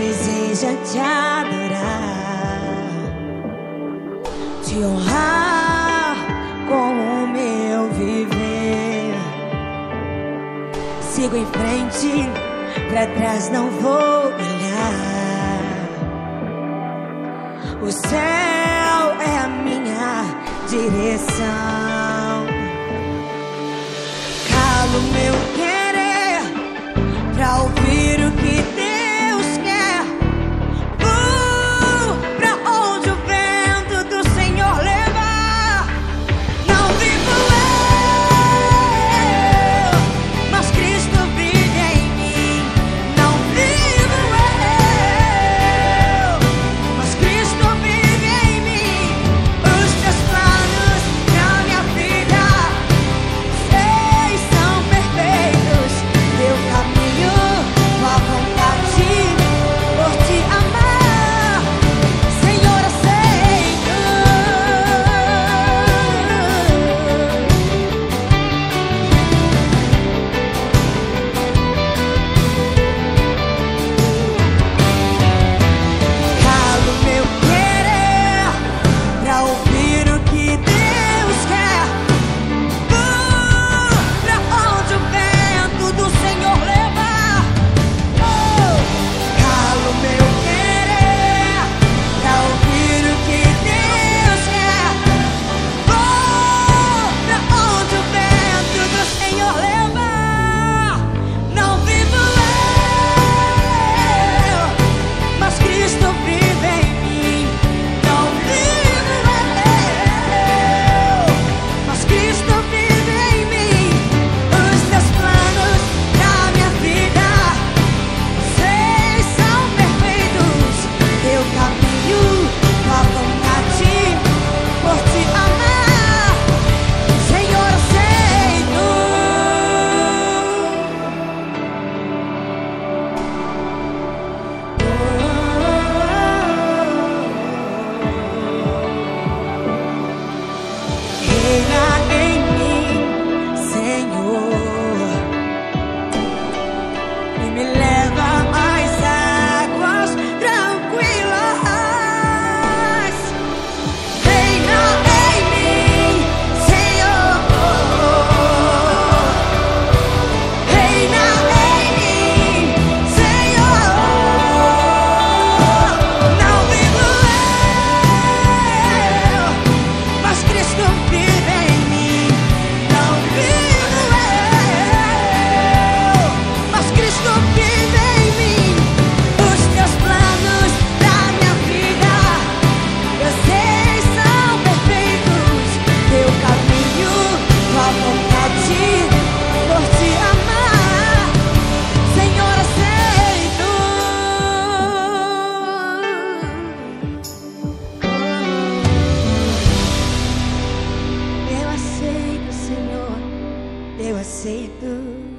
deseja te adorar, te honrar com o meu viver. Sigo em frente, pra trás não vou olhar. O céu é a minha direção. Calo meu me. say it good.